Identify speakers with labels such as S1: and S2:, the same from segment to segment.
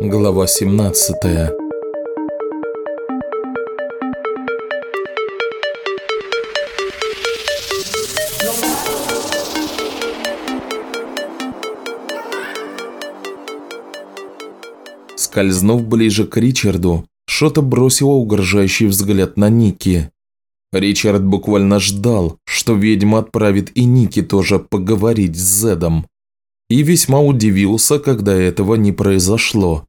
S1: Глава 17 Скользнув ближе к Ричарду, Шота бросила угрожающий взгляд на Ники. Ричард буквально ждал, что ведьма отправит и Ники тоже поговорить с Зедом. И весьма удивился, когда этого не произошло.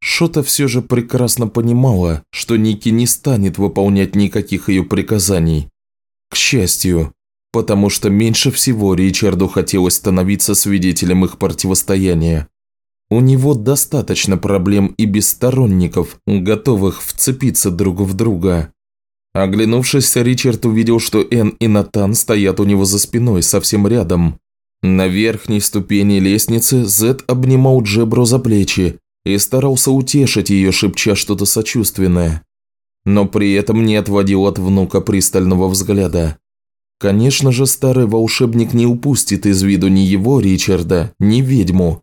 S1: Шота все же прекрасно понимала, что Ники не станет выполнять никаких ее приказаний. К счастью, потому что меньше всего Ричарду хотелось становиться свидетелем их противостояния. У него достаточно проблем и без сторонников, готовых вцепиться друг в друга. Оглянувшись, Ричард увидел, что Энн и Натан стоят у него за спиной, совсем рядом. На верхней ступени лестницы Зед обнимал Джебро за плечи и старался утешить ее, шепча что-то сочувственное. Но при этом не отводил от внука пристального взгляда. Конечно же, старый волшебник не упустит из виду ни его, Ричарда, ни ведьму,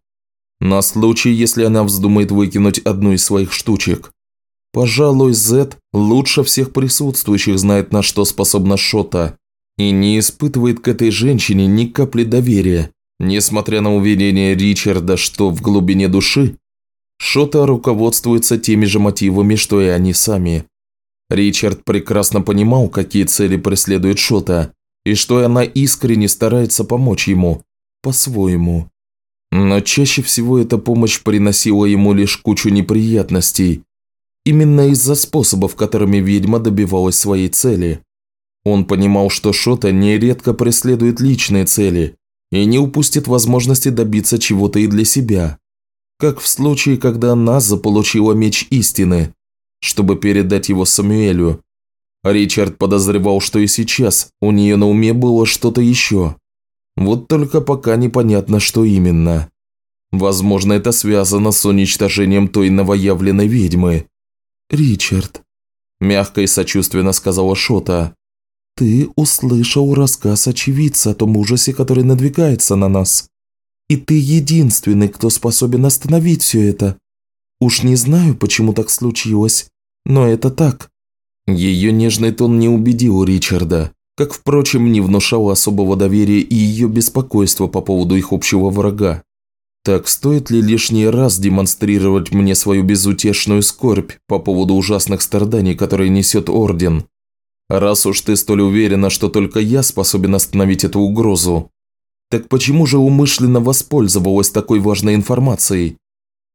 S1: на случай, если она вздумает выкинуть одну из своих штучек. Пожалуй, Зет лучше всех присутствующих знает, на что способна Шота, и не испытывает к этой женщине ни капли доверия, несмотря на уверение Ричарда, что в глубине души Шота руководствуется теми же мотивами, что и они сами. Ричард прекрасно понимал, какие цели преследует Шота, и что она искренне старается помочь ему, по-своему. Но чаще всего эта помощь приносила ему лишь кучу неприятностей. Именно из-за способов, которыми ведьма добивалась своей цели. Он понимал, что Шота нередко преследует личные цели и не упустит возможности добиться чего-то и для себя. Как в случае, когда она заполучила меч истины, чтобы передать его Самуэлю. Ричард подозревал, что и сейчас у нее на уме было что-то еще. Вот только пока непонятно, что именно. Возможно, это связано с уничтожением той новоявленной ведьмы. «Ричард», – мягко и сочувственно сказала Шота, – «ты услышал рассказ очевидца о том ужасе, который надвигается на нас. И ты единственный, кто способен остановить все это. Уж не знаю, почему так случилось, но это так». Ее нежный тон не убедил Ричарда как, впрочем, не внушало особого доверия и ее беспокойство по поводу их общего врага. Так стоит ли лишний раз демонстрировать мне свою безутешную скорбь по поводу ужасных страданий, которые несет Орден? Раз уж ты столь уверена, что только я способен остановить эту угрозу, так почему же умышленно воспользовалась такой важной информацией?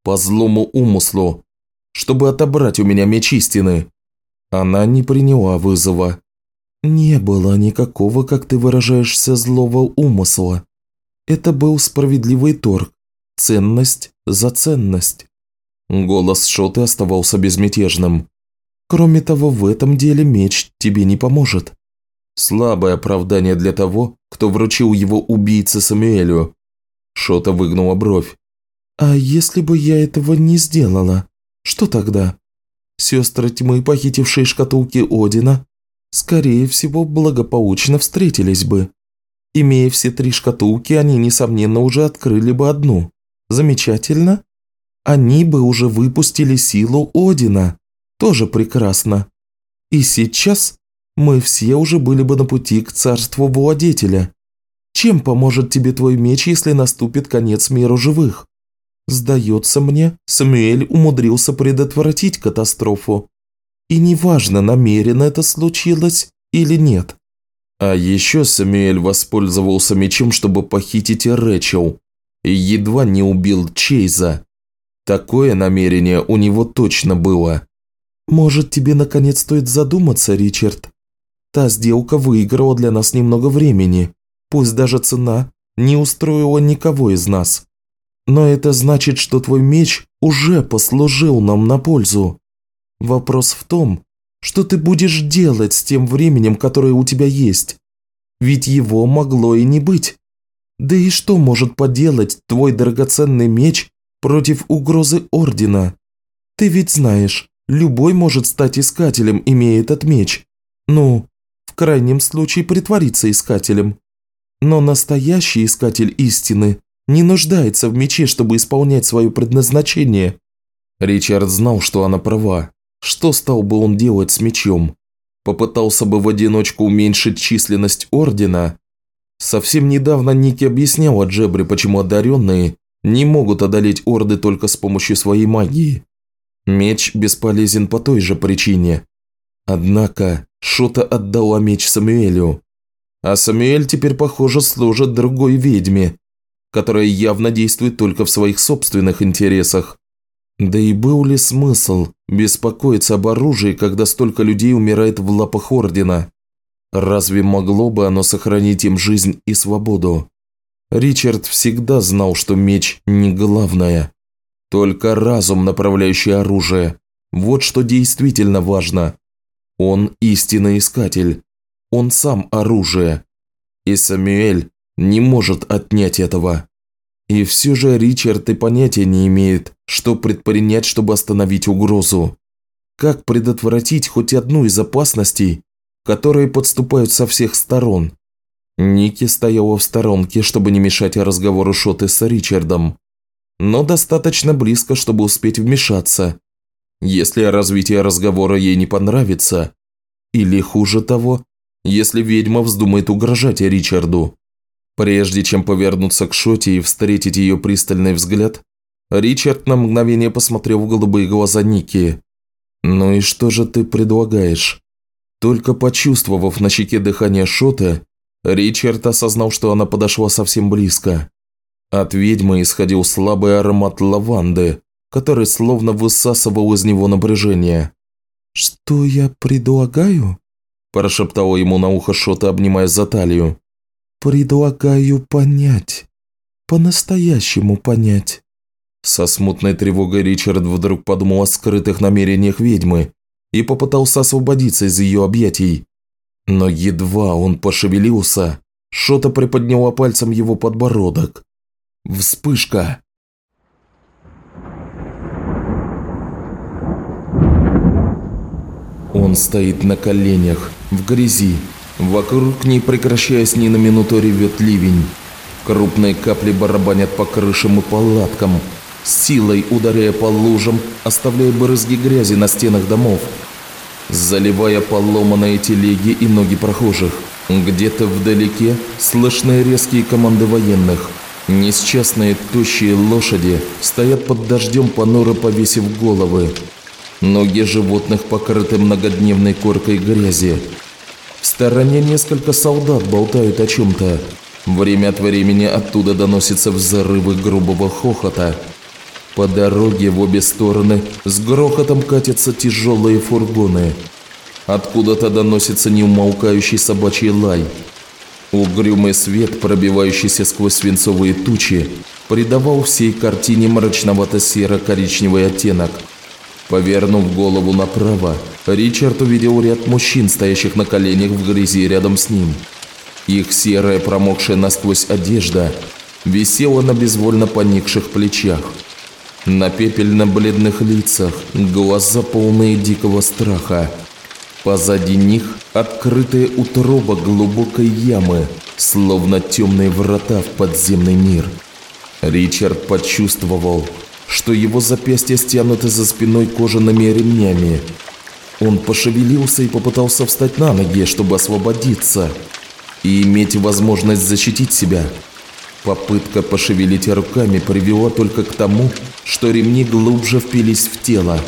S1: По злому умыслу, чтобы отобрать у меня меч истины. Она не приняла вызова. «Не было никакого, как ты выражаешься, злого умысла. Это был справедливый торг. Ценность за ценность». Голос Шоты оставался безмятежным. «Кроме того, в этом деле меч тебе не поможет». Слабое оправдание для того, кто вручил его убийце Самуэлю. Шота выгнула бровь. «А если бы я этого не сделала, что тогда? Сестры тьмы, похитившие шкатулки Одина, скорее всего, благополучно встретились бы. Имея все три шкатулки, они, несомненно, уже открыли бы одну. Замечательно. Они бы уже выпустили силу Одина. Тоже прекрасно. И сейчас мы все уже были бы на пути к царству владетеля. Чем поможет тебе твой меч, если наступит конец миру живых? Сдается мне, Самуэль умудрился предотвратить катастрофу. И неважно, намеренно это случилось или нет. А еще Самуэль воспользовался мечом, чтобы похитить Рэчел, и едва не убил Чейза. Такое намерение у него точно было. «Может, тебе наконец стоит задуматься, Ричард? Та сделка выиграла для нас немного времени, пусть даже цена не устроила никого из нас. Но это значит, что твой меч уже послужил нам на пользу. Вопрос в том, что ты будешь делать с тем временем, которое у тебя есть. Ведь его могло и не быть. Да и что может поделать твой драгоценный меч против угрозы Ордена? Ты ведь знаешь, любой может стать искателем, имея этот меч. Ну, в крайнем случае притвориться искателем. Но настоящий искатель истины не нуждается в мече, чтобы исполнять свое предназначение. Ричард знал, что она права. Что стал бы он делать с мечом? Попытался бы в одиночку уменьшить численность Ордена? Совсем недавно Ники объясняла Джебре, почему одаренные не могут одолеть Орды только с помощью своей магии. Меч бесполезен по той же причине. Однако Шота отдала меч Самуэлю. А Самуэль теперь, похоже, служит другой ведьме, которая явно действует только в своих собственных интересах. Да и был ли смысл беспокоиться об оружии, когда столько людей умирает в лапах Ордена? Разве могло бы оно сохранить им жизнь и свободу? Ричард всегда знал, что меч не главное. Только разум, направляющий оружие. Вот что действительно важно. Он истинный искатель. Он сам оружие. И Самюэль не может отнять этого. И все же Ричард и понятия не имеет, что предпринять, чтобы остановить угрозу. Как предотвратить хоть одну из опасностей, которые подступают со всех сторон? Ники стояла в сторонке, чтобы не мешать разговору Шоты с Ричардом, но достаточно близко, чтобы успеть вмешаться, если развитие разговора ей не понравится, или хуже того, если ведьма вздумает угрожать Ричарду. Прежде чем повернуться к Шоте и встретить ее пристальный взгляд, Ричард на мгновение посмотрел в голубые глаза Ники. «Ну и что же ты предлагаешь?» Только почувствовав на щеке дыхание Шота, Ричард осознал, что она подошла совсем близко. От ведьмы исходил слабый аромат лаванды, который словно высасывал из него напряжение. «Что я предлагаю?» – прошептала ему на ухо Шота, обнимая за талию. «Предлагаю понять. По-настоящему понять». Со смутной тревогой Ричард вдруг подумал о скрытых намерениях ведьмы и попытался освободиться из ее объятий. Но едва он пошевелился, Шота приподняла пальцем его подбородок. Вспышка! Он стоит на коленях, в грязи. Вокруг, не прекращаясь ни на минуту, ревет ливень. Крупные капли барабанят по крышам и палаткам, силой ударяя по лужам, оставляя брызги грязи на стенах домов, заливая поломанные телеги и ноги прохожих. Где-то вдалеке слышны резкие команды военных. Несчастные тощие лошади стоят под дождем, понуро повесив головы. Ноги животных покрыты многодневной коркой грязи. В стороне несколько солдат болтают о чем-то. Время от времени оттуда доносятся взрывы грубого хохота. По дороге в обе стороны с грохотом катятся тяжелые фургоны. Откуда-то доносится неумолкающий собачий лай. Угрюмый свет, пробивающийся сквозь свинцовые тучи, придавал всей картине мрачновато-серо-коричневый оттенок – Повернув голову направо, Ричард увидел ряд мужчин, стоящих на коленях в грязи рядом с ним. Их серая, промокшая насквозь одежда висела на безвольно поникших плечах. На пепельно-бледных лицах глаза полные дикого страха. Позади них открытая утроба глубокой ямы, словно темные врата в подземный мир. Ричард почувствовал, что его запястья стянуты за спиной кожаными ремнями. Он пошевелился и попытался встать на ноги, чтобы освободиться и иметь возможность защитить себя. Попытка пошевелить руками привела только к тому, что ремни глубже впились в тело.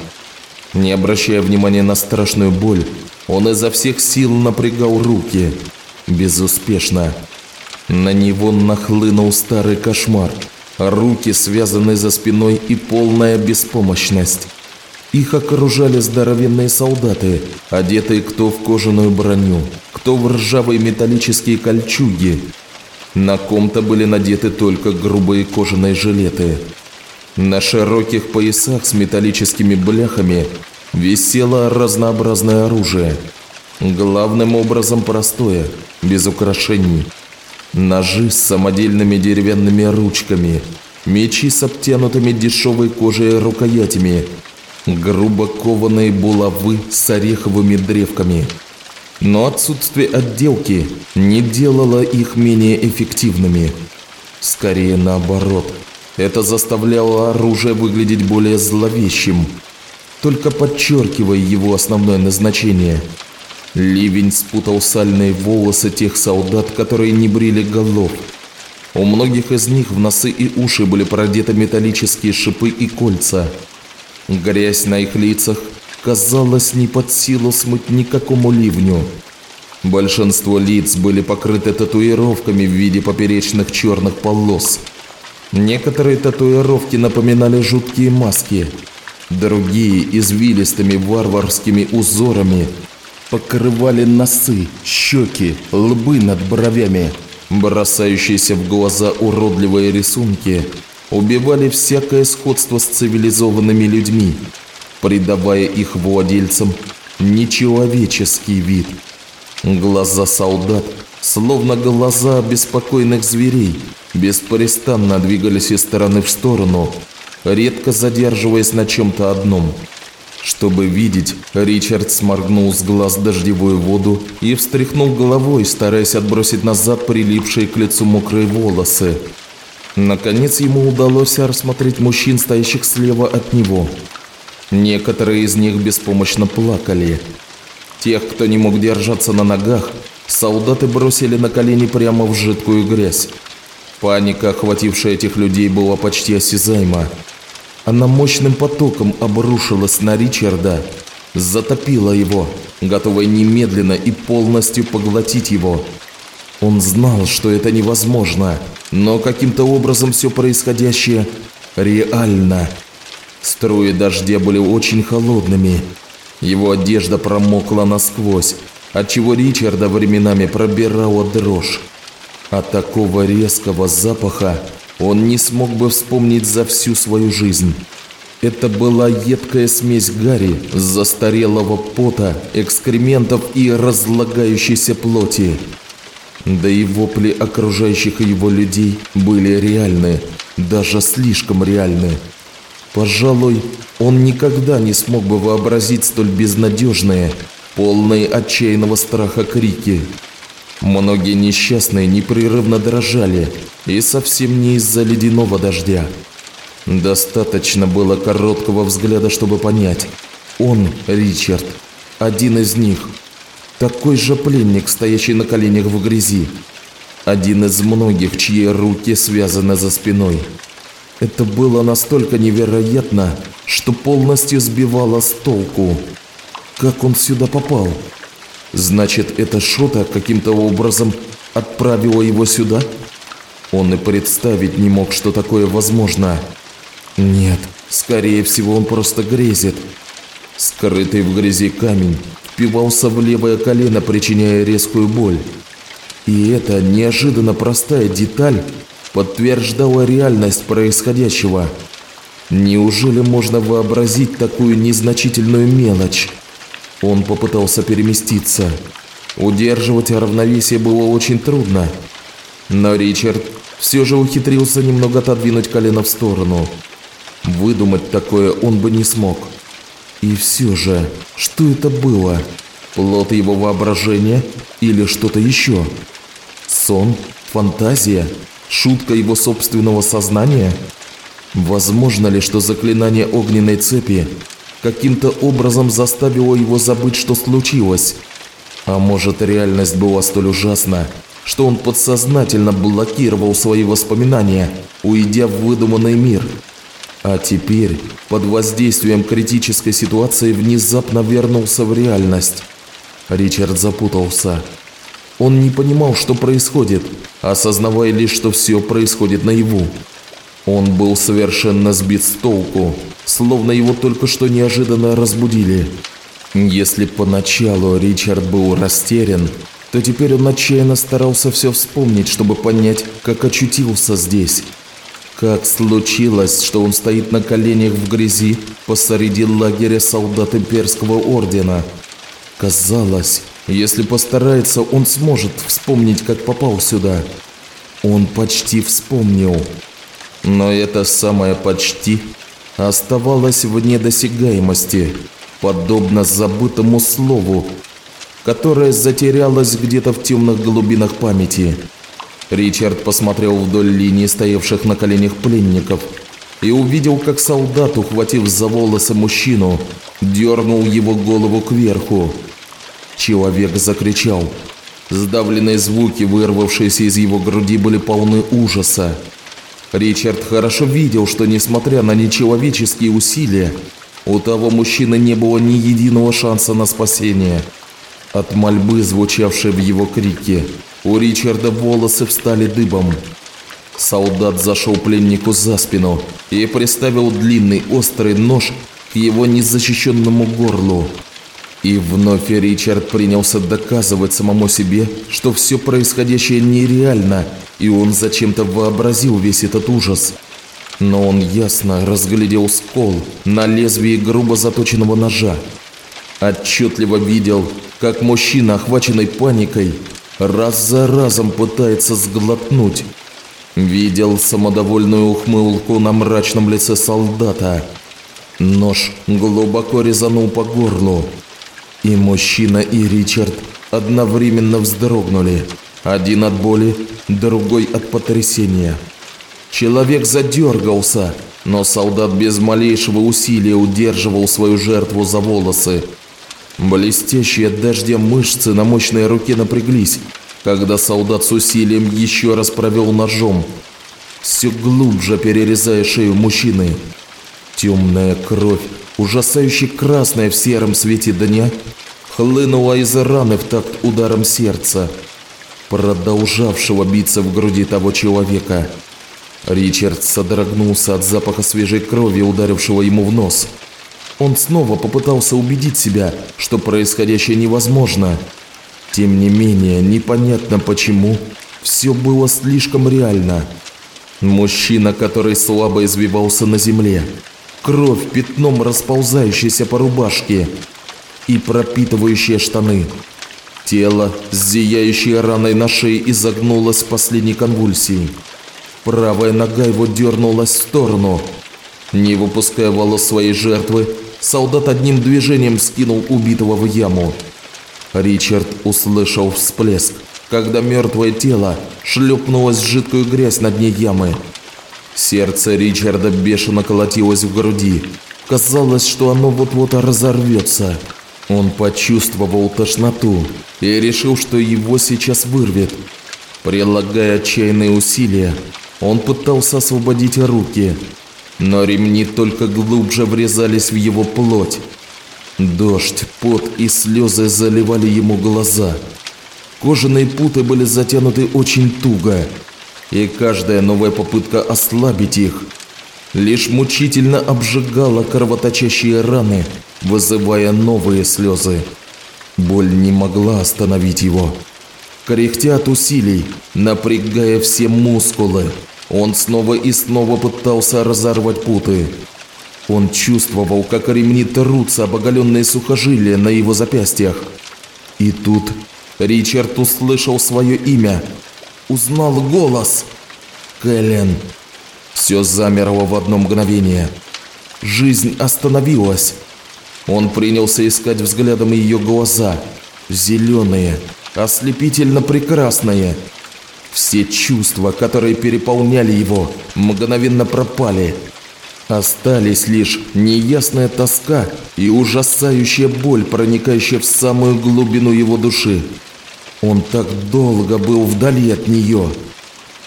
S1: Не обращая внимания на страшную боль, он изо всех сил напрягал руки. Безуспешно. На него нахлынул старый кошмар – руки связаны за спиной и полная беспомощность. Их окружали здоровенные солдаты, одетые кто в кожаную броню, кто в ржавые металлические кольчуги. На ком-то были надеты только грубые кожаные жилеты. На широких поясах с металлическими бляхами висело разнообразное оружие. Главным образом простое, без украшений – Ножи с самодельными деревянными ручками, мечи с обтянутыми дешевой кожей рукоятями, грубо кованые булавы с ореховыми древками. Но отсутствие отделки не делало их менее эффективными. Скорее наоборот. Это заставляло оружие выглядеть более зловещим, только подчеркивая его основное назначение. Ливень спутал сальные волосы тех солдат, которые не брили голов. У многих из них в носы и уши были продеты металлические шипы и кольца. Грязь на их лицах казалось не под силу смыть никакому ливню. Большинство лиц были покрыты татуировками в виде поперечных черных полос. Некоторые татуировки напоминали жуткие маски, другие извилистыми варварскими узорами покрывали носы, щеки, лбы над бровями. Бросающиеся в глаза уродливые рисунки убивали всякое сходство с цивилизованными людьми – придавая их владельцам нечеловеческий вид. Глаза солдат, словно глаза беспокойных зверей, беспрестанно двигались из стороны в сторону, редко задерживаясь на чем-то одном. Чтобы видеть, Ричард сморгнул с глаз дождевую воду и встряхнул головой, стараясь отбросить назад прилипшие к лицу мокрые волосы. Наконец ему удалось рассмотреть мужчин, стоящих слева от него – Некоторые из них беспомощно плакали. Тех, кто не мог держаться на ногах, солдаты бросили на колени прямо в жидкую грязь. Паника, охватившая этих людей, была почти осязаема. Она мощным потоком обрушилась на Ричарда, затопила его, готовая немедленно и полностью поглотить его. Он знал, что это невозможно, но каким-то образом все происходящее реально – Струи дождя были очень холодными. Его одежда промокла насквозь, отчего Ричарда временами пробирала дрожь. От такого резкого запаха он не смог бы вспомнить за всю свою жизнь. Это была едкая смесь гари, застарелого пота, экскрементов и разлагающейся плоти. Да и вопли окружающих его людей были реальны, даже слишком реальны. Пожалуй, он никогда не смог бы вообразить столь безнадежные, полные отчаянного страха крики. Многие несчастные непрерывно дрожали, и совсем не из-за ледяного дождя. Достаточно было короткого взгляда, чтобы понять. Он, Ричард, один из них. Такой же пленник, стоящий на коленях в грязи. Один из многих, чьи руки связаны за спиной. Это было настолько невероятно, что полностью сбивало с толку. Как он сюда попал? Значит, это Шота каким-то образом отправила его сюда? Он и представить не мог, что такое возможно. Нет, скорее всего, он просто грезит. Скрытый в грязи камень впивался в левое колено, причиняя резкую боль. И эта неожиданно простая деталь подтверждала реальность происходящего. Неужели можно вообразить такую незначительную мелочь? Он попытался переместиться. Удерживать равновесие было очень трудно. Но Ричард все же ухитрился немного отодвинуть колено в сторону. Выдумать такое он бы не смог. И все же, что это было? Плод его воображения или что-то еще? Сон? Фантазия? Шутка его собственного сознания? Возможно ли, что заклинание огненной цепи каким-то образом заставило его забыть, что случилось? А может, реальность была столь ужасна, что он подсознательно блокировал свои воспоминания, уйдя в выдуманный мир? А теперь, под воздействием критической ситуации, внезапно вернулся в реальность. Ричард запутался. Он не понимал, что происходит, осознавая лишь, что все происходит наяву. Он был совершенно сбит с толку, словно его только что неожиданно разбудили. Если поначалу Ричард был растерян, то теперь он отчаянно старался все вспомнить, чтобы понять, как очутился здесь. Как случилось, что он стоит на коленях в грязи посреди лагеря солдат имперского ордена. Казалось, если постарается, он сможет вспомнить, как попал сюда. Он почти вспомнил. Но это самое «почти» оставалось вне досягаемости, подобно забытому слову. которая затерялась где-то в темных глубинах памяти. Ричард посмотрел вдоль линии стоявших на коленях пленников и увидел, как солдат, ухватив за волосы мужчину, дернул его голову кверху. Человек закричал. Сдавленные звуки, вырвавшиеся из его груди, были полны ужаса. Ричард хорошо видел, что несмотря на нечеловеческие усилия, у того мужчины не было ни единого шанса на спасение. От мольбы, звучавшей в его крике, у Ричарда волосы встали дыбом. Солдат зашел пленнику за спину и приставил длинный острый нож к его незащищенному горлу. И вновь Ричард принялся доказывать самому себе, что все происходящее нереально, и он зачем-то вообразил весь этот ужас. Но он ясно разглядел скол на лезвии грубо заточенного ножа. Отчетливо видел, как мужчина, охваченный паникой, раз за разом пытается сглотнуть. Видел самодовольную ухмылку на мрачном лице солдата. Нож глубоко резанул по горлу. И мужчина, и Ричард одновременно вздрогнули. Один от боли, другой от потрясения. Человек задергался, но солдат без малейшего усилия удерживал свою жертву за волосы. Блестящие от дождя мышцы на мощной руке напряглись, когда солдат с усилием еще раз провел ножом, все глубже перерезая шею мужчины. Темная кровь ужасающе красная в сером свете дня, хлынула из раны в такт ударом сердца, продолжавшего биться в груди того человека. Ричард содрогнулся от запаха свежей крови, ударившего ему в нос. Он снова попытался убедить себя, что происходящее невозможно. Тем не менее, непонятно почему, все было слишком реально. Мужчина, который слабо извивался на земле, кровь пятном расползающаяся по рубашке и пропитывающая штаны. Тело с зияющей раной на шее изогнулось в последней конвульсии. Правая нога его дернулась в сторону. Не выпуская волос своей жертвы, солдат одним движением скинул убитого в яму. Ричард услышал всплеск, когда мертвое тело шлепнулось в жидкую грязь на дне ямы. Сердце Ричарда бешено колотилось в груди. Казалось, что оно вот-вот разорвется. Он почувствовал тошноту и решил, что его сейчас вырвет. Прилагая отчаянные усилия, он пытался освободить руки, но ремни только глубже врезались в его плоть. Дождь, пот и слезы заливали ему глаза. Кожаные путы были затянуты очень туго, и каждая новая попытка ослабить их лишь мучительно обжигала кровоточащие раны, вызывая новые слезы. Боль не могла остановить его. Кряхтя от усилий, напрягая все мускулы, он снова и снова пытался разорвать путы. Он чувствовал, как ремни трутся об оголенные сухожилия на его запястьях. И тут Ричард услышал свое имя – узнал голос. Кэлен. Все замерло в одно мгновение. Жизнь остановилась. Он принялся искать взглядом ее глаза. Зеленые, ослепительно прекрасные. Все чувства, которые переполняли его, мгновенно пропали. Остались лишь неясная тоска и ужасающая боль, проникающая в самую глубину его души. Он так долго был вдали от нее.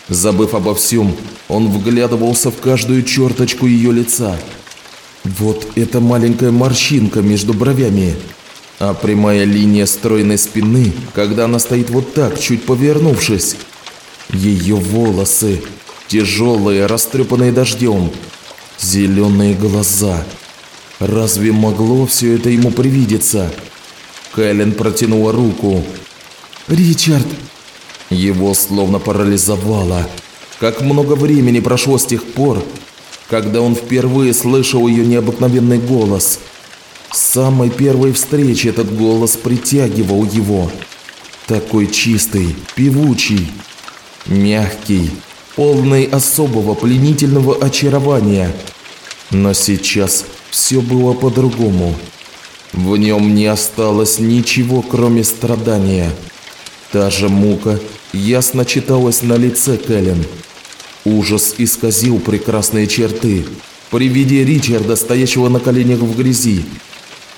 S1: Забыв обо всем, он вглядывался в каждую черточку ее лица. Вот эта маленькая морщинка между бровями, а прямая линия стройной спины, когда она стоит вот так, чуть повернувшись. Ее волосы, тяжелые, растрепанные дождем, зеленые глаза. Разве могло все это ему привидеться? Кэлен протянула руку, «Ричард!» Его словно парализовало. Как много времени прошло с тех пор, когда он впервые слышал ее необыкновенный голос. С самой первой встречи этот голос притягивал его. Такой чистый, певучий, мягкий, полный особого пленительного очарования. Но сейчас все было по-другому. В нем не осталось ничего, кроме страдания. Та же мука ясно читалась на лице Кэлен. Ужас исказил прекрасные черты при виде Ричарда, стоящего на коленях в грязи.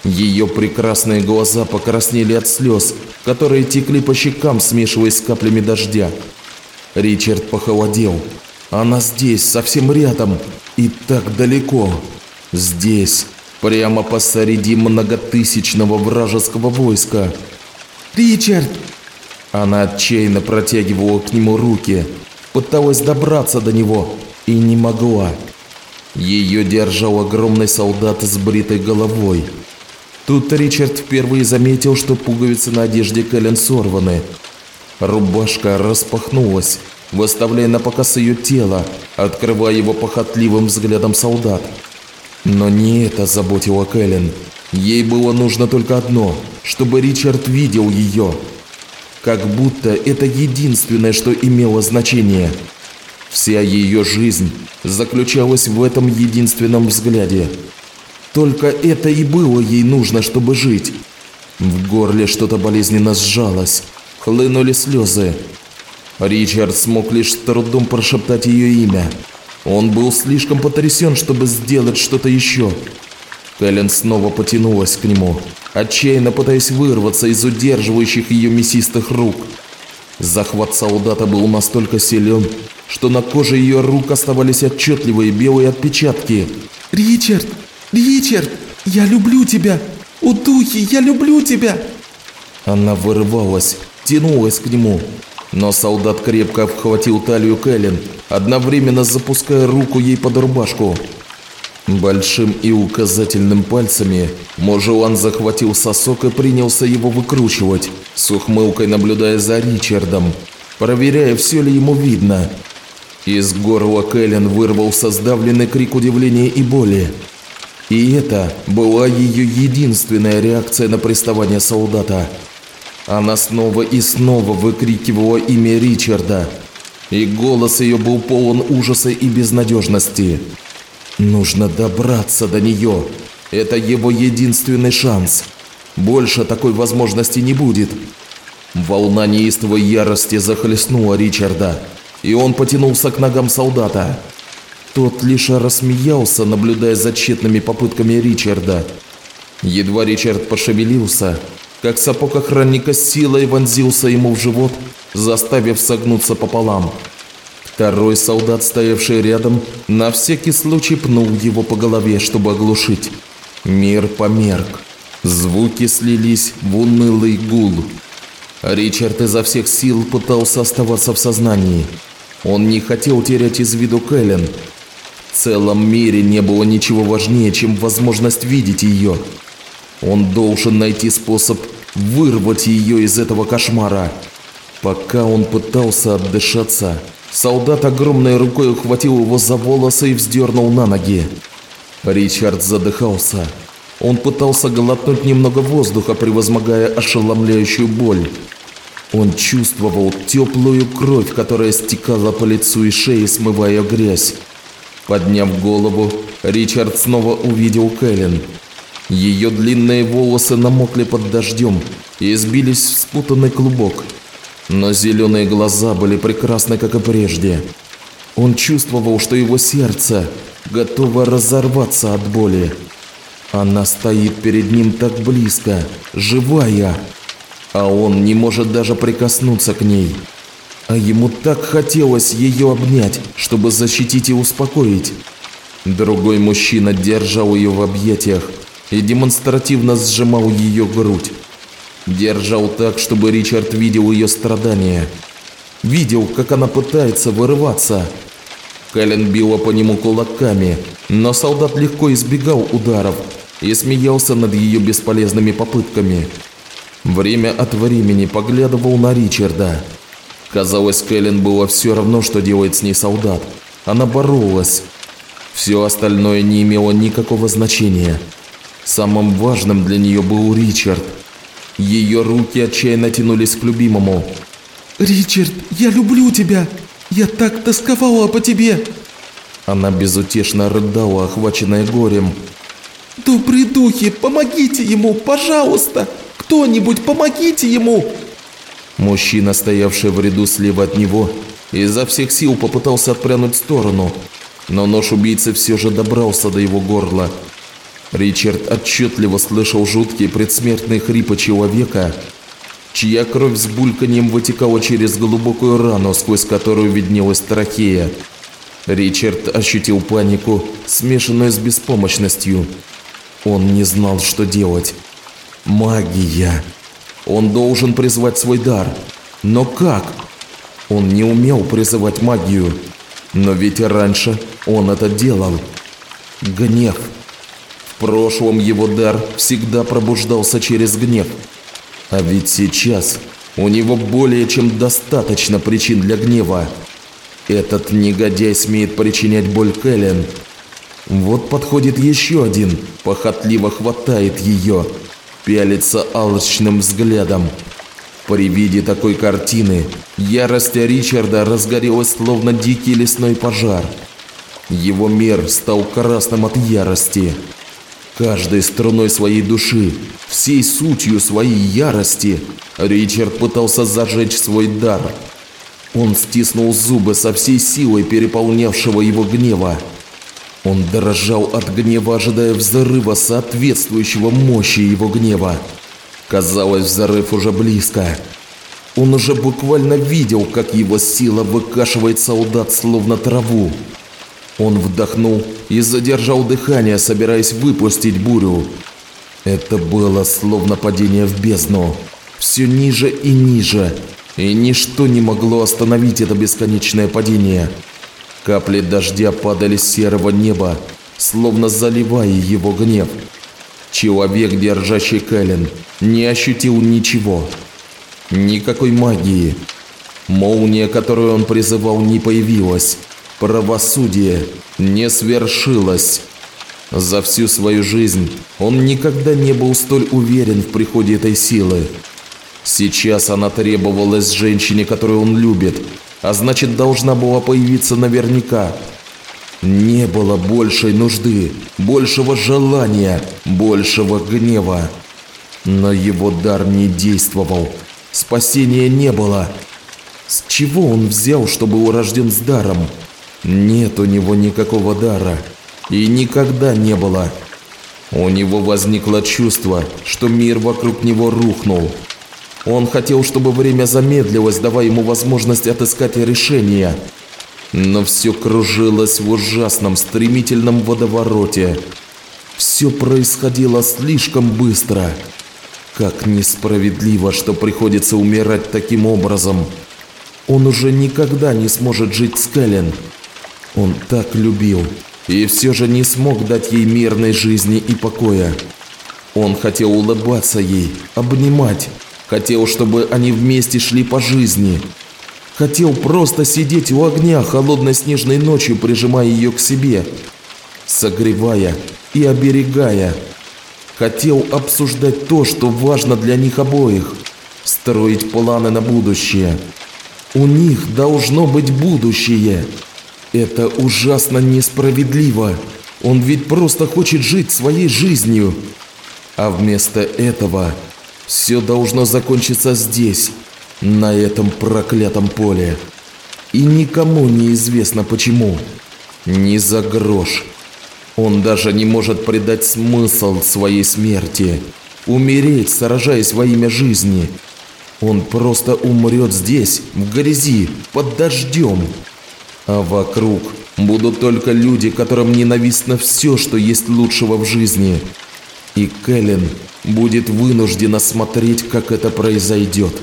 S1: Ее прекрасные глаза покраснели от слез, которые текли по щекам, смешиваясь с каплями дождя. Ричард похолодел. Она здесь, совсем рядом, и так далеко. Здесь, прямо посреди многотысячного вражеского войска. «Ричард!» Она отчаянно протягивала к нему руки, пыталась добраться до него и не могла. Ее держал огромный солдат с бритой головой. Тут Ричард впервые заметил, что пуговицы на одежде Кэлен сорваны. Рубашка распахнулась, выставляя на показ ее тело, открывая его похотливым взглядом солдат. Но не это заботило Кэлен. Ей было нужно только одно, чтобы Ричард видел ее. Как будто это единственное, что имело значение – Вся ее жизнь заключалась в этом единственном взгляде. Только это и было ей нужно, чтобы жить. В горле что-то болезненно сжалось, хлынули слезы. Ричард смог лишь с трудом прошептать ее имя. Он был слишком потрясен, чтобы сделать что-то еще. Кэлен снова потянулась к нему, отчаянно пытаясь вырваться из удерживающих ее мясистых рук. Захват солдата был настолько силен, что на коже ее рук оставались отчетливые белые отпечатки.
S2: «Ричард! Ричард! Я люблю тебя! У духи, я люблю тебя!»
S1: Она вырывалась, тянулась к нему, но солдат крепко обхватил талию Кэлен, одновременно запуская руку ей под рубашку. Большим и указательным пальцами Можелан захватил сосок и принялся его выкручивать, с ухмылкой наблюдая за Ричардом, проверяя, все ли ему видно. Из горла Кэлен вырвался сдавленный крик удивления и боли. И это была ее единственная реакция на приставание солдата. Она снова и снова выкрикивала имя Ричарда, и голос ее был полон ужаса и безнадежности. Нужно добраться до нее. Это его единственный шанс. Больше такой возможности не будет. Волна неистовой ярости захлестнула Ричарда и он потянулся к ногам солдата. Тот лишь рассмеялся, наблюдая за тщетными попытками Ричарда. Едва Ричард пошевелился, как сапог охранника силой вонзился ему в живот, заставив согнуться пополам. Второй солдат, стоявший рядом, на всякий случай пнул его по голове, чтобы оглушить. Мир померк. Звуки слились в унылый гул. Ричард изо всех сил пытался оставаться в сознании. Он не хотел терять из виду Кэлен. В целом мире не было ничего важнее, чем возможность видеть ее. Он должен найти способ вырвать ее из этого кошмара. Пока он пытался отдышаться, солдат огромной рукой ухватил его за волосы и вздернул на ноги. Ричард задыхался. Он пытался глотнуть немного воздуха, превозмогая ошеломляющую боль. Он чувствовал теплую кровь, которая стекала по лицу и шее, смывая грязь. Подняв голову, Ричард снова увидел Кэлен. Ее длинные волосы намокли под дождем и сбились в спутанный клубок. Но зеленые глаза были прекрасны, как и прежде. Он чувствовал, что его сердце готово разорваться от боли. Она стоит перед ним так близко, живая, а он не может даже прикоснуться к ней. А ему так хотелось ее обнять, чтобы защитить и успокоить. Другой мужчина держал ее в объятиях и демонстративно сжимал ее грудь. Держал так, чтобы Ричард видел ее страдания. Видел, как она пытается вырываться. Кэлен била по нему кулаками, но солдат легко избегал ударов и смеялся над ее бесполезными попытками. Время от времени поглядывал на Ричарда. Казалось, Кэлен было все равно, что делает с ней солдат. Она боролась. Все остальное не имело никакого значения. Самым важным для нее был Ричард. Ее руки отчаянно тянулись к любимому.
S2: «Ричард, я люблю тебя! Я так тосковала по тебе!»
S1: Она безутешно рыдала, охваченная горем.
S2: «Добрые духи, помогите ему, пожалуйста! Кто-нибудь помогите ему!»
S1: Мужчина, стоявший в ряду слева от него, изо всех сил попытался отпрянуть в сторону, но нож убийцы все же добрался до его горла. Ричард отчетливо слышал жуткие предсмертные хрипы человека, чья кровь с бульканьем вытекала через глубокую рану, сквозь которую виднелась трахея. Ричард ощутил панику, смешанную с беспомощностью. Он не знал, что делать. Магия. Он должен призвать свой дар. Но как? Он не умел призывать магию. Но ведь раньше он это делал. Гнев. В прошлом его дар всегда пробуждался через гнев. А ведь сейчас у него более чем достаточно причин для гнева. Этот негодяй смеет причинять боль Кэлен. Вот подходит еще один, похотливо хватает ее пялится алчным взглядом. При виде такой картины ярость Ричарда разгорелась словно дикий лесной пожар. Его мир стал красным от ярости. Каждой струной своей души, всей сутью своей ярости, Ричард пытался зажечь свой дар. Он стиснул зубы со всей силой переполнявшего его гнева. Он дрожал от гнева, ожидая взрыва, соответствующего мощи его гнева. Казалось, взрыв уже близко. Он уже буквально видел, как его сила выкашивает солдат словно траву. Он вдохнул и задержал дыхание, собираясь выпустить бурю. Это было словно падение в бездну. Все ниже и ниже. И ничто не могло остановить это бесконечное падение. Капли дождя падали с серого неба, словно заливая его гнев. Человек, держащий Кэлен, не ощутил ничего. Никакой магии. Молния, которую он призывал, не появилась. Правосудие не свершилось. За всю свою жизнь он никогда не был столь уверен в приходе этой силы. Сейчас она требовалась женщине, которую он любит, а значит должна была появиться наверняка. Не было большей нужды, большего желания, большего гнева. Но его дар не действовал, спасения не было. С чего он взял, что был рожден с даром? Нет у него никакого дара. И никогда не было. У него возникло чувство, что мир вокруг него рухнул. Он хотел, чтобы время замедлилось, давая ему возможность отыскать решение. Но все кружилось в ужасном, стремительном водовороте. Все происходило слишком быстро. Как несправедливо, что приходится умирать таким образом. Он уже никогда не сможет жить с Кэлен. Он так любил. И все же не смог дать ей мирной жизни и покоя. Он хотел улыбаться ей, обнимать, Хотел, чтобы они вместе шли по жизни. Хотел просто сидеть у огня холодной снежной ночью, прижимая ее к себе, согревая и оберегая. Хотел обсуждать то, что важно для них обоих, строить планы на будущее. У них должно быть будущее. Это ужасно несправедливо. Он ведь просто хочет жить своей жизнью. А вместо этого все должно закончиться здесь, на этом проклятом поле. И никому не известно почему. Ни за грош. Он даже не может придать смысл своей смерти. Умереть, сражаясь во имя жизни. Он просто умрет здесь, в грязи, под дождем. А вокруг будут только люди, которым ненавистно все, что есть лучшего в жизни. И Кэлен будет вынуждена смотреть, как это произойдет.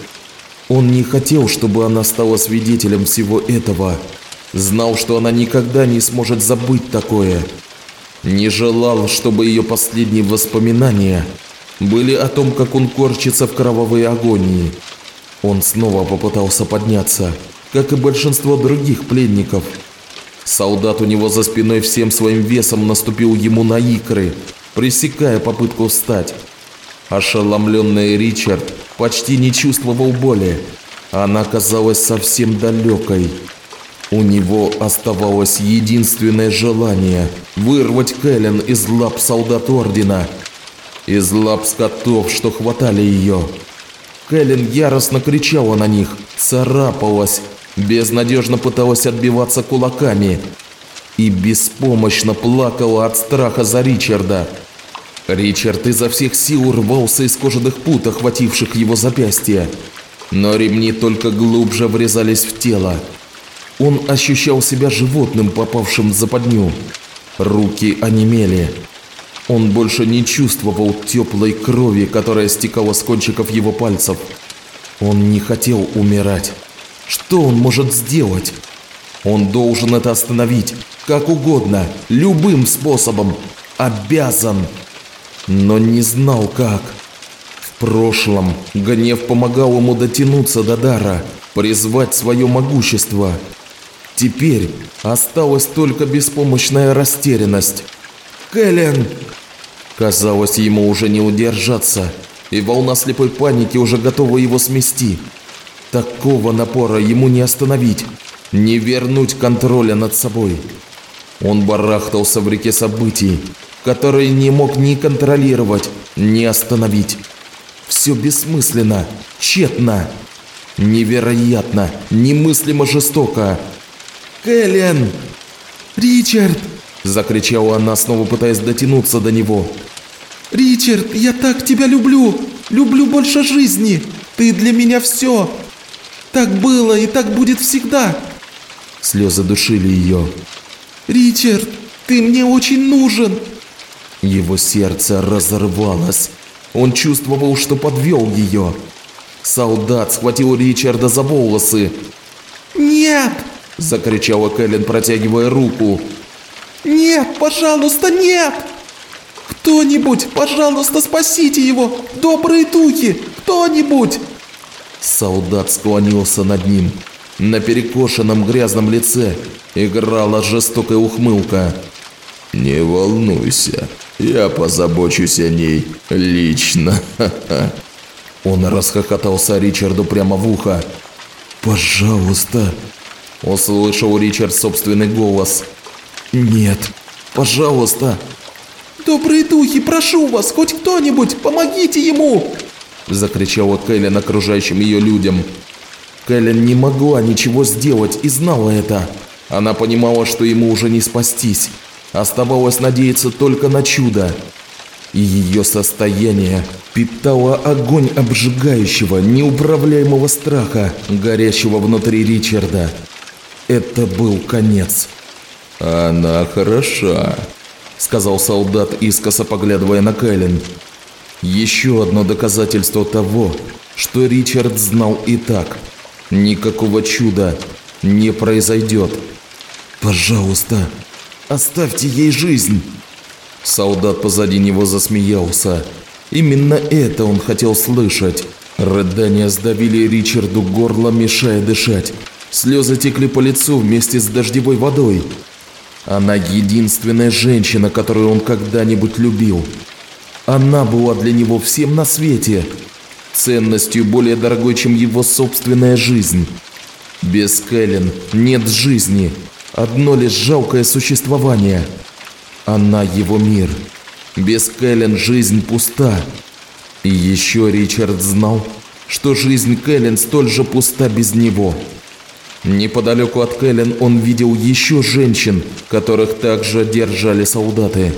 S1: Он не хотел, чтобы она стала свидетелем всего этого. Знал, что она никогда не сможет забыть такое. Не желал, чтобы ее последние воспоминания были о том, как он корчится в кровавой агонии. Он снова попытался подняться, как и большинство других пленников. Солдат у него за спиной всем своим весом наступил ему на икры, пресекая попытку встать. Ошеломленный Ричард почти не чувствовал боли. Она казалась совсем далекой. У него оставалось единственное желание – вырвать Кэлен из лап солдат Ордена, из лап скотов, что хватали ее. Кэлен яростно кричала на них, царапалась, безнадежно пыталась отбиваться кулаками и беспомощно плакала от страха за Ричарда. Ричард изо всех сил рвался из кожаных пут, охвативших его запястья, но ремни только глубже врезались в тело. Он ощущал себя животным, попавшим в западню. Руки онемели. Он больше не чувствовал теплой крови, которая стекала с кончиков его пальцев. Он не хотел умирать. Что он может сделать? Он должен это остановить, как угодно, любым способом. Обязан. Но не знал как. В прошлом гнев помогал ему дотянуться до дара, призвать свое могущество. Теперь осталась только беспомощная растерянность. «Кэлен!» Казалось, ему уже не удержаться, и волна слепой паники уже готова его смести. Такого напора ему не остановить, не вернуть контроля над собой. Он барахтался в реке событий, которые не мог ни контролировать, ни остановить. Все бессмысленно, тщетно, невероятно, немыслимо жестоко. «Кэлен!» «Ричард!» – закричала она, снова пытаясь дотянуться до него. «Ричард, я так тебя люблю! Люблю больше жизни! Ты для меня все! Так было и так будет всегда!» Слезы душили ее. «Ричард, ты мне очень нужен!» Его сердце разорвалось. Он чувствовал, что подвел ее. Солдат схватил Ричарда за волосы. «Нет!» – закричала Кэлен, протягивая руку. «Нет, пожалуйста, нет! Кто-нибудь, пожалуйста, спасите его! Добрые духи! Кто-нибудь!» Солдат склонился над ним. На перекошенном грязном лице играла жестокая ухмылка. «Не волнуйся, я позабочусь о ней лично!» Он расхохотался Ричарду прямо в ухо. «Пожалуйста!» Услышал Ричард собственный голос. «Нет, пожалуйста!» «Добрые духи, прошу вас, хоть кто-нибудь, помогите ему!» Закричала Кэлен окружающим ее людям. Кэлен не могла ничего сделать и знала это. Она понимала, что ему уже не спастись. Оставалось надеяться только на чудо. И ее состояние питало огонь обжигающего, неуправляемого страха, горящего внутри Ричарда. Это был конец. «Она хороша», – сказал солдат, искоса поглядывая на Кэлен. Еще одно доказательство того, что Ричард знал и так. Никакого чуда не произойдет. «Пожалуйста, оставьте ей жизнь!» Солдат позади него засмеялся. Именно это он хотел слышать. Рыдания сдавили Ричарду горло, мешая дышать. Слезы текли по лицу вместе с дождевой водой. Она единственная женщина, которую он когда-нибудь любил. Она была для него всем на свете, ценностью более дорогой, чем его собственная жизнь. Без Кэлен нет жизни, одно лишь жалкое существование. Она его мир. Без Кэлен жизнь пуста. И еще Ричард знал, что жизнь Кэлен столь же пуста без него. Неподалеку от Кэлен он видел еще женщин, которых также держали солдаты.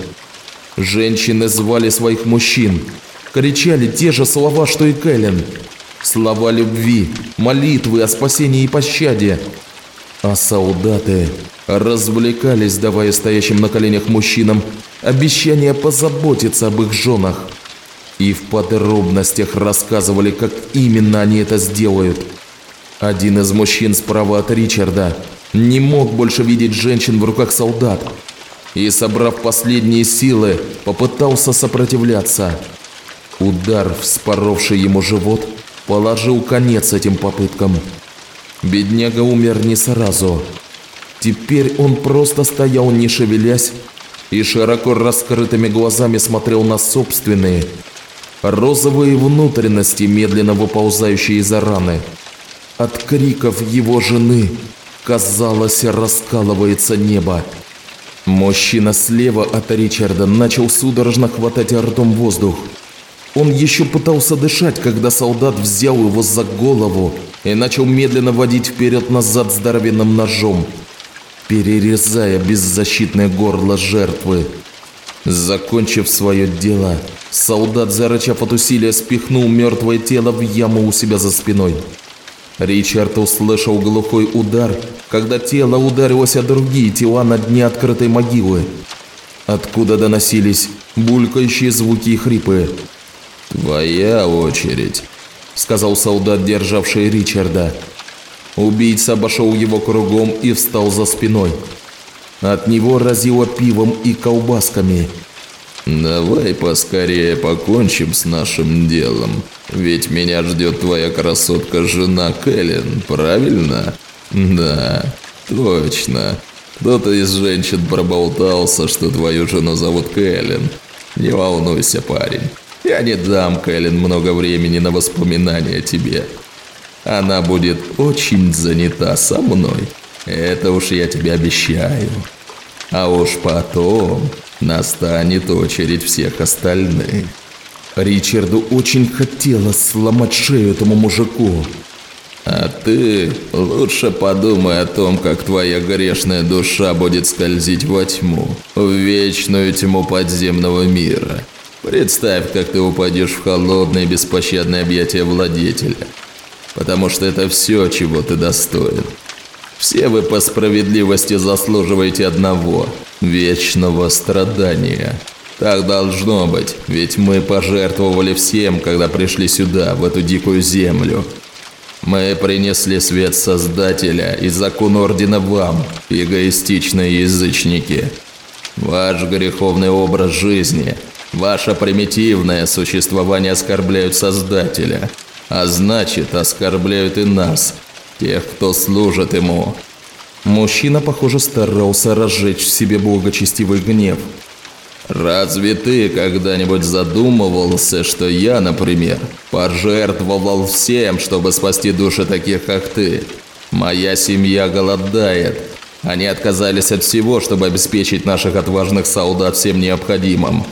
S1: Женщины звали своих мужчин, кричали те же слова, что и Кэлен. Слова любви, молитвы о спасении и пощаде. А солдаты развлекались, давая стоящим на коленях мужчинам обещание позаботиться об их женах. И в подробностях рассказывали, как именно они это сделают – один из мужчин справа от Ричарда не мог больше видеть женщин в руках солдат и, собрав последние силы, попытался сопротивляться. Удар, вспоровший ему живот, положил конец этим попыткам. Бедняга умер не сразу. Теперь он просто стоял, не шевелясь, и широко раскрытыми глазами смотрел на собственные розовые внутренности, медленно выползающие из-за раны. От криков его жены Казалось, раскалывается небо. Мужчина слева от Ричарда начал судорожно хватать ртом воздух. Он еще пытался дышать, когда солдат взял его за голову и начал медленно водить вперед-назад здоровенным ножом, перерезая беззащитное горло жертвы. Закончив свое дело, солдат, зарычав от усилия, спихнул мертвое тело в яму у себя за спиной. Ричард услышал глухой удар, когда тело ударилось о другие тела на дне открытой могилы, откуда доносились булькающие звуки и хрипы. «Твоя очередь», – сказал солдат, державший Ричарда. Убийца обошел его кругом и встал за спиной. От него разило пивом и колбасками. «Давай поскорее покончим с нашим делом, ведь меня ждет твоя красотка-жена Кэлен, правильно?» «Да, точно. Кто-то из женщин проболтался, что твою жену зовут Кэлен. Не волнуйся, парень. Я не дам Кэлен много времени на воспоминания о тебе. Она будет очень занята со мной. Это уж я тебе обещаю. А уж потом настанет очередь всех остальных. Ричарду очень хотелось сломать шею этому мужику. А ты лучше подумай о том, как твоя грешная душа будет скользить во тьму, в вечную тьму подземного мира. Представь, как ты упадешь в холодное беспощадное объятие владетеля. Потому что это все, чего ты достоин. Все вы по справедливости заслуживаете одного – вечного страдания. Так должно быть, ведь мы пожертвовали всем, когда пришли сюда, в эту дикую землю. Мы принесли свет Создателя и закон Ордена вам, эгоистичные язычники. Ваш греховный образ жизни, ваше примитивное существование оскорбляют Создателя, а значит оскорбляют и нас, тех, кто служит ему. Мужчина, похоже, старался разжечь в себе благочестивый гнев. Разве ты когда-нибудь задумывался, что я, например, пожертвовал всем, чтобы спасти души таких, как ты? Моя семья голодает. Они отказались от всего, чтобы обеспечить наших отважных солдат всем необходимым.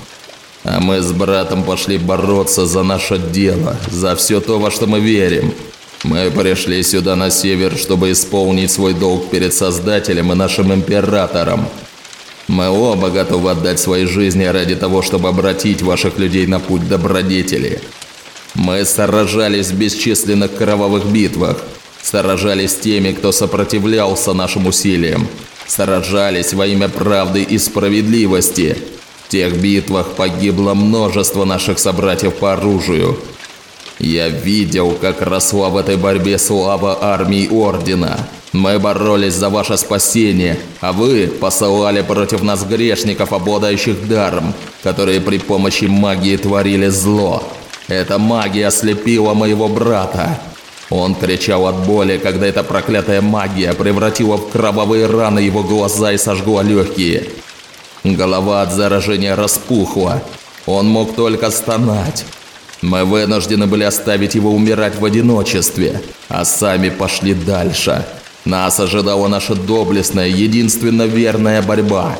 S1: А мы с братом пошли бороться за наше дело, за все то, во что мы верим. Мы пришли сюда на север, чтобы исполнить свой долг перед Создателем и нашим Императором. Мы оба готовы отдать свои жизни ради того, чтобы обратить ваших людей на путь добродетели. Мы сражались в бесчисленных кровавых битвах, сражались с теми, кто сопротивлялся нашим усилиям, сражались во имя правды и справедливости. В тех битвах погибло множество наших собратьев по оружию – я видел, как росла в этой борьбе слава армии Ордена. Мы боролись за ваше спасение, а вы посылали против нас грешников, обладающих даром, которые при помощи магии творили зло. Эта магия ослепила моего брата. Он кричал от боли, когда эта проклятая магия превратила в кровавые раны его глаза и сожгла легкие. Голова от заражения распухла. Он мог только стонать. Мы вынуждены были оставить его умирать в одиночестве, а сами пошли дальше. Нас ожидала наша доблестная, единственно верная борьба.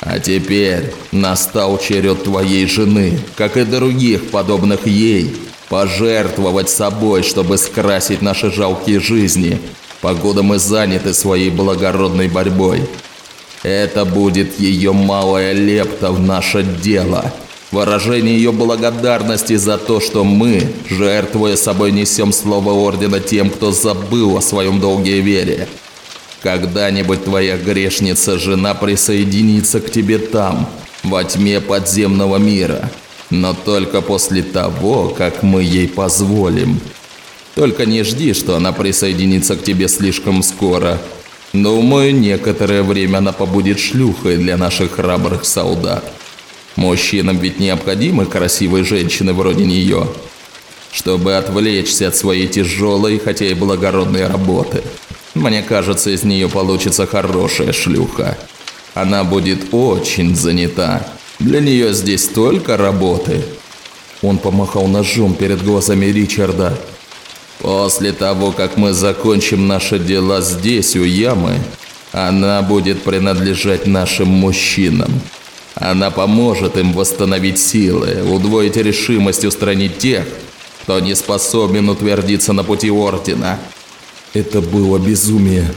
S1: А теперь настал черед твоей жены, как и других, подобных ей, пожертвовать собой, чтобы скрасить наши жалкие жизни, покуда мы заняты своей благородной борьбой. Это будет ее малая лепта в наше дело – Выражение ее благодарности за то, что мы, жертвуя собой, несем слово Ордена тем, кто забыл о своем долге и вере. Когда-нибудь твоя грешница жена присоединится к тебе там, во тьме подземного мира, но только после того, как мы ей позволим. Только не жди, что она присоединится к тебе слишком скоро. Думаю, некоторое время она побудет шлюхой для наших храбрых солдат. Мужчинам ведь необходимы красивые женщины вроде нее, чтобы отвлечься от своей тяжелой, хотя и благородной работы. Мне кажется, из нее получится хорошая шлюха. Она будет очень занята. Для нее здесь столько работы. Он помахал ножом перед глазами Ричарда. После того, как мы закончим наши дела здесь, у ямы, она будет принадлежать нашим мужчинам. Она поможет им восстановить силы, удвоить решимость устранить тех, кто не способен утвердиться на пути Ордена. Это было безумие.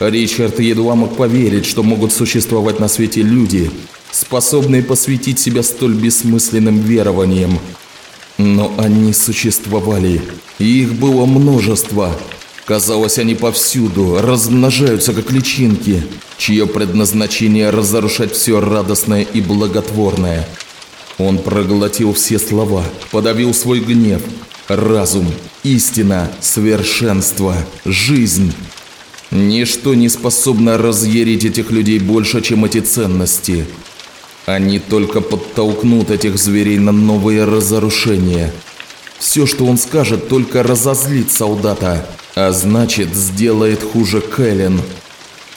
S1: Ричард едва мог поверить, что могут существовать на свете люди, способные посвятить себя столь бессмысленным верованиям. Но они существовали, и их было множество. Казалось, они повсюду, размножаются как личинки, чье предназначение разрушать все радостное и благотворное. Он проглотил все слова, подавил свой гнев, разум, истина, совершенство, жизнь. Ничто не способно разъярить этих людей больше, чем эти ценности. Они только подтолкнут этих зверей на новые разрушения. Все, что он скажет, только разозлит солдата, а значит, сделает хуже Кэлен.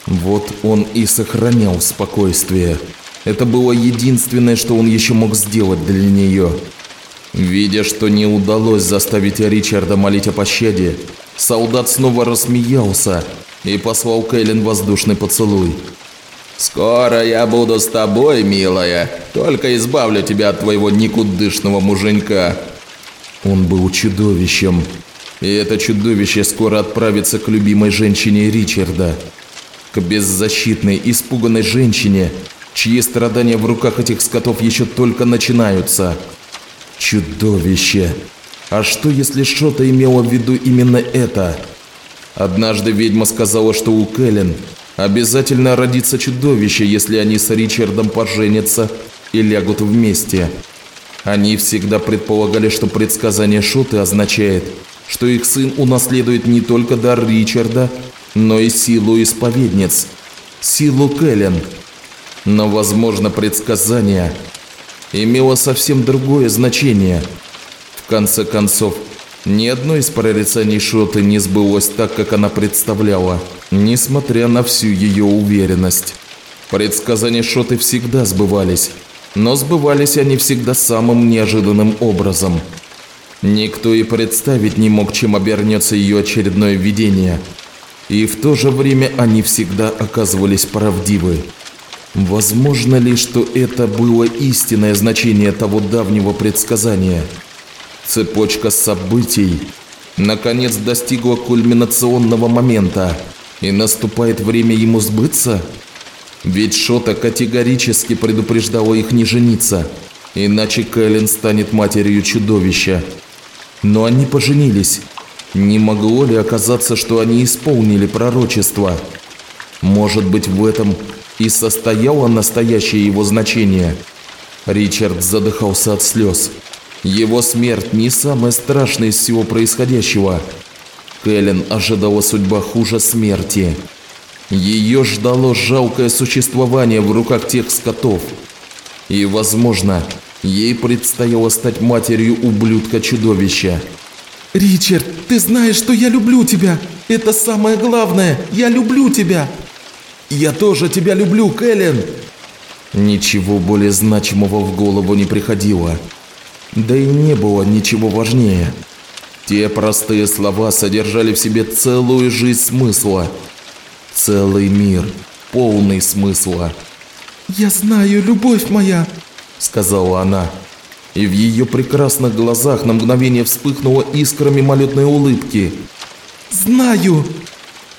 S1: Вот он и сохранял спокойствие. Это было единственное, что он еще мог сделать для нее. Видя, что не удалось заставить Ричарда молить о пощаде, солдат снова рассмеялся и послал Кэлен воздушный поцелуй. «Скоро я буду с тобой, милая, только избавлю тебя от твоего никудышного муженька». Он был чудовищем, и это чудовище скоро отправится к любимой женщине Ричарда. К беззащитной, испуганной женщине, чьи страдания в руках этих скотов еще только начинаются. Чудовище. А что если что-то имело в виду именно это? Однажды ведьма сказала, что у Кэлен обязательно родится чудовище, если они с Ричардом поженятся и лягут вместе. Они всегда предполагали, что предсказание Шоты означает, что их сын унаследует не только дар Ричарда, но и силу исповедниц, силу Кэлен. Но, возможно, предсказание имело совсем другое значение. В конце концов, ни одно из прорицаний Шоты не сбылось так, как она представляла, несмотря на всю ее уверенность. Предсказания Шоты всегда сбывались, но сбывались они всегда самым неожиданным образом. Никто и представить не мог, чем обернется ее очередное видение. И в то же время они всегда оказывались правдивы. Возможно ли, что это было истинное значение того давнего предсказания? Цепочка событий наконец достигла кульминационного момента, и наступает время ему сбыться? Ведь Шота категорически предупреждала их не жениться, иначе Кэлен станет матерью чудовища. Но они поженились. Не могло ли оказаться, что они исполнили пророчество? Может быть, в этом и состояло настоящее его значение? Ричард задыхался от слез. Его смерть не самая страшная из всего происходящего. Кэлен ожидала судьба хуже смерти. Ее ждало жалкое существование в руках тех скотов. И, возможно, ей предстояло стать матерью ублюдка-чудовища.
S2: «Ричард, ты знаешь, что я люблю тебя! Это самое главное! Я люблю тебя!» «Я тоже тебя люблю, Кэлен!»
S1: Ничего более значимого в голову не приходило. Да и не было ничего важнее. Те простые слова содержали в себе целую жизнь смысла – Целый мир, полный смысла.
S2: «Я знаю, любовь моя», –
S1: сказала она. И в ее прекрасных глазах на мгновение вспыхнула искра мимолетной улыбки.
S2: «Знаю!»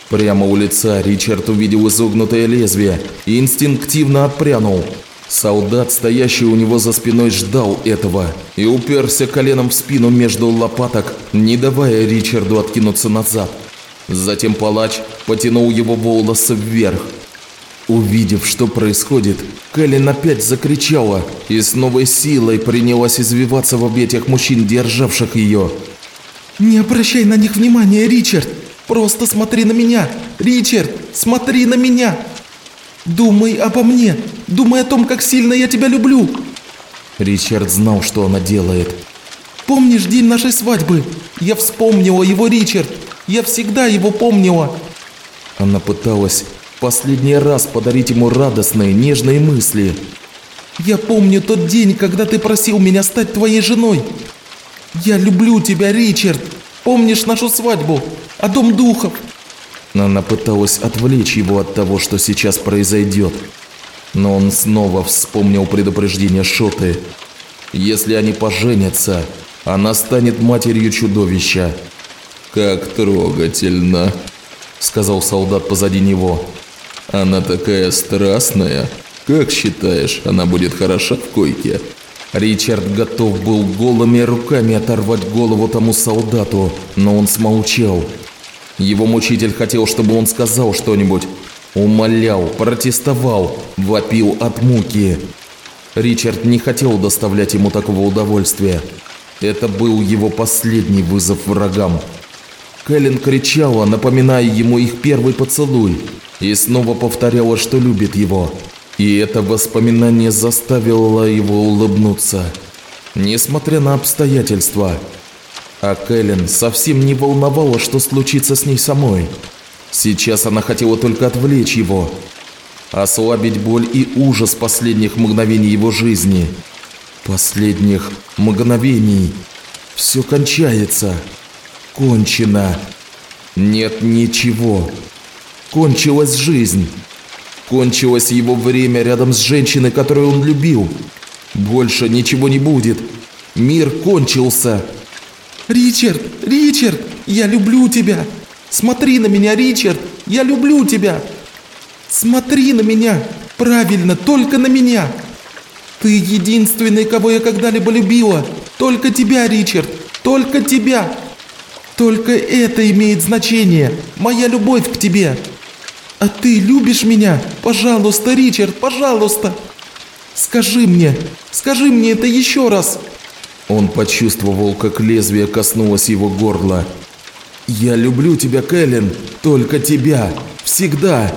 S1: Прямо у лица Ричард увидел изогнутое лезвие и инстинктивно отпрянул. Солдат, стоящий у него за спиной, ждал этого и уперся коленом в спину между лопаток, не давая Ричарду откинуться назад. Затем палач потянул его волосы вверх. Увидев, что происходит, Кэлен опять закричала и с новой силой принялась извиваться в объятиях мужчин, державших ее.
S2: «Не обращай на них внимания, Ричард! Просто смотри на меня! Ричард, смотри на меня! Думай обо мне! Думай о том, как сильно я тебя люблю!»
S1: Ричард знал, что она делает.
S2: «Помнишь день нашей свадьбы? Я вспомнила его, Ричард! Я всегда его помнила!»
S1: Она пыталась последний раз подарить ему радостные, нежные мысли.
S2: «Я помню тот день, когда ты просил меня стать твоей женой. Я люблю тебя, Ричард. Помнишь нашу свадьбу? А дом духов?»
S1: Она пыталась отвлечь его от того, что сейчас произойдет. Но он снова вспомнил предупреждение Шоты. Если они поженятся, она станет матерью чудовища. «Как трогательно», – сказал солдат позади него. «Она такая страстная. Как считаешь, она будет хороша в койке?» Ричард готов был голыми руками оторвать голову тому солдату, но он смолчал. Его мучитель хотел, чтобы он сказал что-нибудь. Умолял, протестовал, вопил от муки. Ричард не хотел доставлять ему такого удовольствия. Это был его последний вызов врагам. Кэлен кричала, напоминая ему их первый поцелуй, и снова повторяла, что любит его. И это воспоминание заставило его улыбнуться. Несмотря на обстоятельства. А Кэлен совсем не волновала, что случится с ней самой. Сейчас она хотела только отвлечь его. Ослабить боль и ужас последних мгновений его жизни. Последних мгновений. Все кончается. Кончено. Нет ничего. Кончилась жизнь. Кончилось его время рядом с женщиной, которую он любил. Больше ничего не будет. Мир кончился.
S2: «Ричард! Ричард! Я люблю тебя! Смотри на меня, Ричард! Я люблю тебя! Смотри на меня! Правильно, только на меня! Ты единственный, кого я когда-либо любила! Только тебя, Ричард! Только тебя! Только это имеет значение! Моя любовь к тебе!» «А ты любишь меня? Пожалуйста, Ричард, пожалуйста! Скажи мне, скажи мне это еще раз!»
S1: Он почувствовал, как лезвие коснулось его горла. «Я люблю тебя, Кэлен, только тебя, всегда!»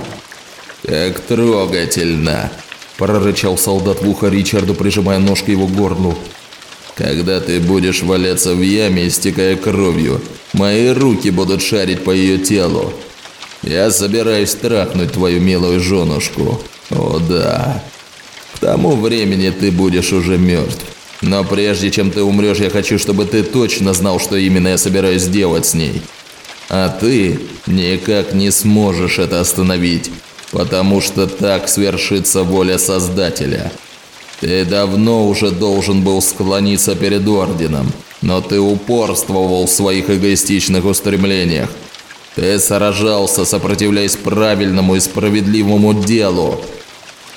S1: «Как трогательно!» – прорычал солдат в ухо Ричарду, прижимая нож к его горлу. «Когда ты будешь валяться в яме, истекая кровью, мои руки будут шарить по ее телу, я собираюсь трахнуть твою милую женушку. О да. К тому времени ты будешь уже мертв. Но прежде чем ты умрешь, я хочу, чтобы ты точно знал, что именно я собираюсь сделать с ней. А ты никак не сможешь это остановить, потому что так свершится воля Создателя. Ты давно уже должен был склониться перед Орденом, но ты упорствовал в своих эгоистичных устремлениях. Ты сражался, сопротивляясь правильному и справедливому делу.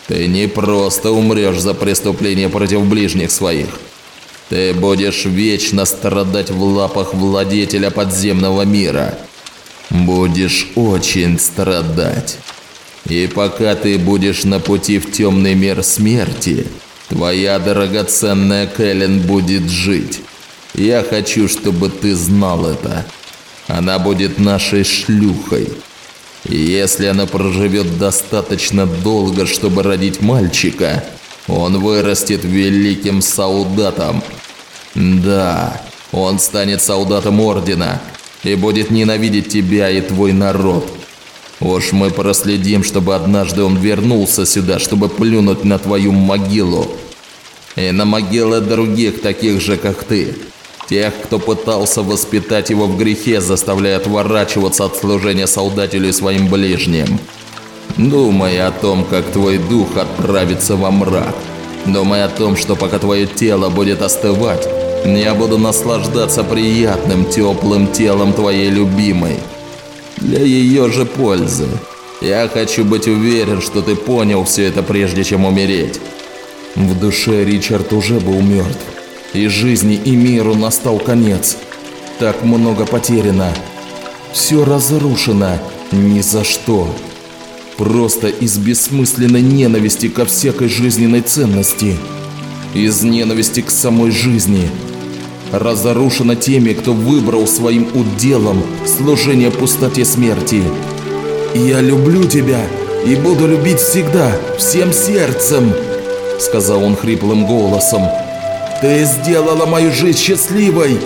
S1: Ты не просто умрешь за преступление против ближних своих. Ты будешь вечно страдать в лапах владетеля подземного мира. Будешь очень страдать. И пока ты будешь на пути в темный мир смерти, твоя драгоценная Кэлен будет жить. Я хочу, чтобы ты знал это. Она будет нашей шлюхой. И если она проживет достаточно долго, чтобы родить мальчика, он вырастет великим солдатом. Да, он станет солдатом Ордена и будет ненавидеть тебя и твой народ. Уж мы проследим, чтобы однажды он вернулся сюда, чтобы плюнуть на твою могилу. И на могилы других, таких же, как ты. Тех, кто пытался воспитать его в грехе, заставляя отворачиваться от служения солдателю и своим ближним. Думай о том, как твой дух отправится во мрак. Думай о том, что пока твое тело будет остывать, я буду наслаждаться приятным теплым телом твоей любимой. Для ее же пользы. Я хочу быть уверен, что ты понял все это прежде чем умереть. В душе Ричард уже был мертв. И жизни, и миру настал конец. Так много потеряно. Все разрушено. Ни за что. Просто из бессмысленной ненависти ко всякой жизненной ценности. Из ненависти к самой жизни. Разрушено теми, кто выбрал своим уделом служение пустоте смерти. «Я люблю тебя и буду любить всегда, всем сердцем», сказал он хриплым голосом. «Ты сделала мою жизнь счастливой!»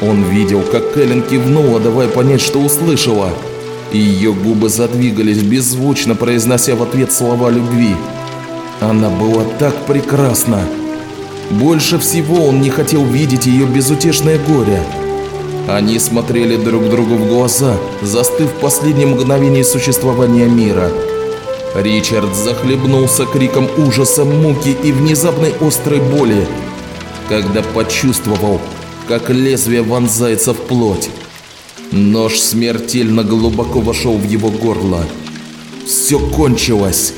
S1: Он видел, как Кэлен кивнула, давая понять, что услышала. Ее губы задвигались, беззвучно произнося в ответ слова любви. Она была так прекрасна. Больше всего он не хотел видеть ее безутешное горе. Они смотрели друг другу в глаза, застыв в последнем мгновении существования мира. Ричард захлебнулся криком ужаса, муки и внезапной острой боли, когда почувствовал, как лезвие вонзается в плоть. Нож смертельно глубоко вошел в его горло. Все кончилось.